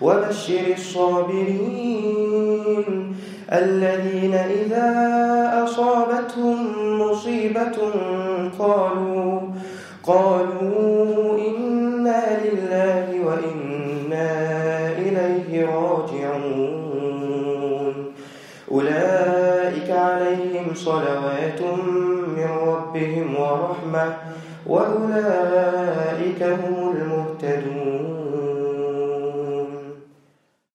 وبشر الصابرين الذين إذا أصابتهم مصيبة قالوا قالوا إنا لله وإنا إليه راجعون. أولئك عليهم صلوات من ربهم ورحمة وأولئك هم